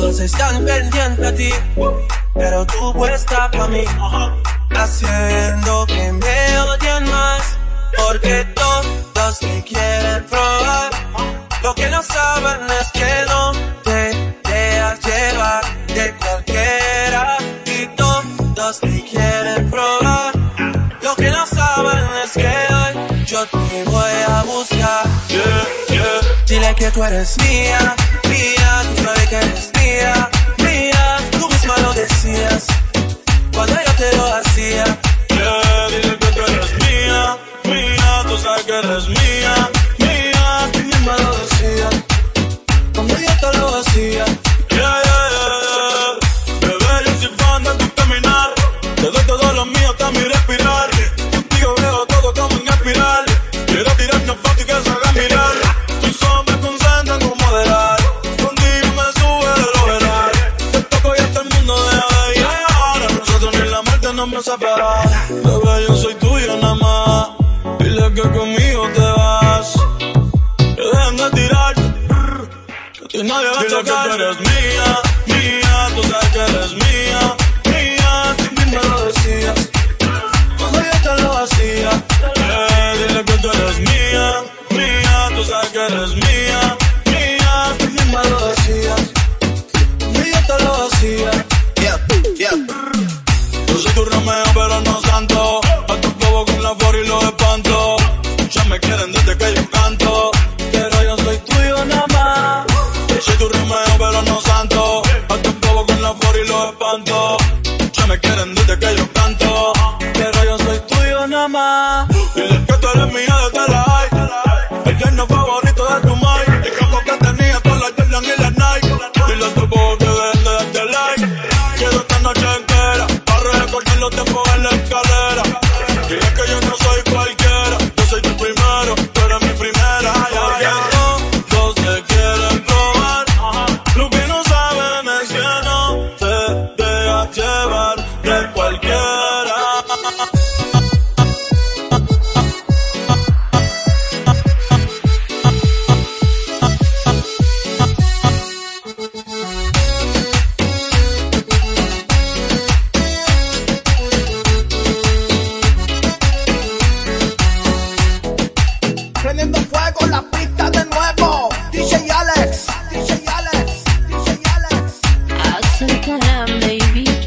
Todos están pendientes a ti, pero tú puesta para mí, haciendo que me odien más, porque todos te quieren probar. Lo que no saben es que no te dejas llevar de cualquiera y todos te quieren probar. Lo que no saben es que hoy yo te voy a buscar. Dile que tú eres mía, mía, tú sabes que eres va a separar. Bebé, yo soy tuyo nada más, dile que conmigo te vas. Que dejen de tirar, que a ti nadie va a Dile que tú eres mía, mía, tú sabes que eres mía, mía, tú misma lo decías. Cuando yo te lo hacía. Eh, dile que tú eres mía, mía, tú sabes que eres mía, mía, tú misma lo decías. Cuando yo te lo hacía. Tu Romeo, pero no santo. A tu bobo con la flor y los espanto. Ya me quieren desde que yo canto. Calm, baby.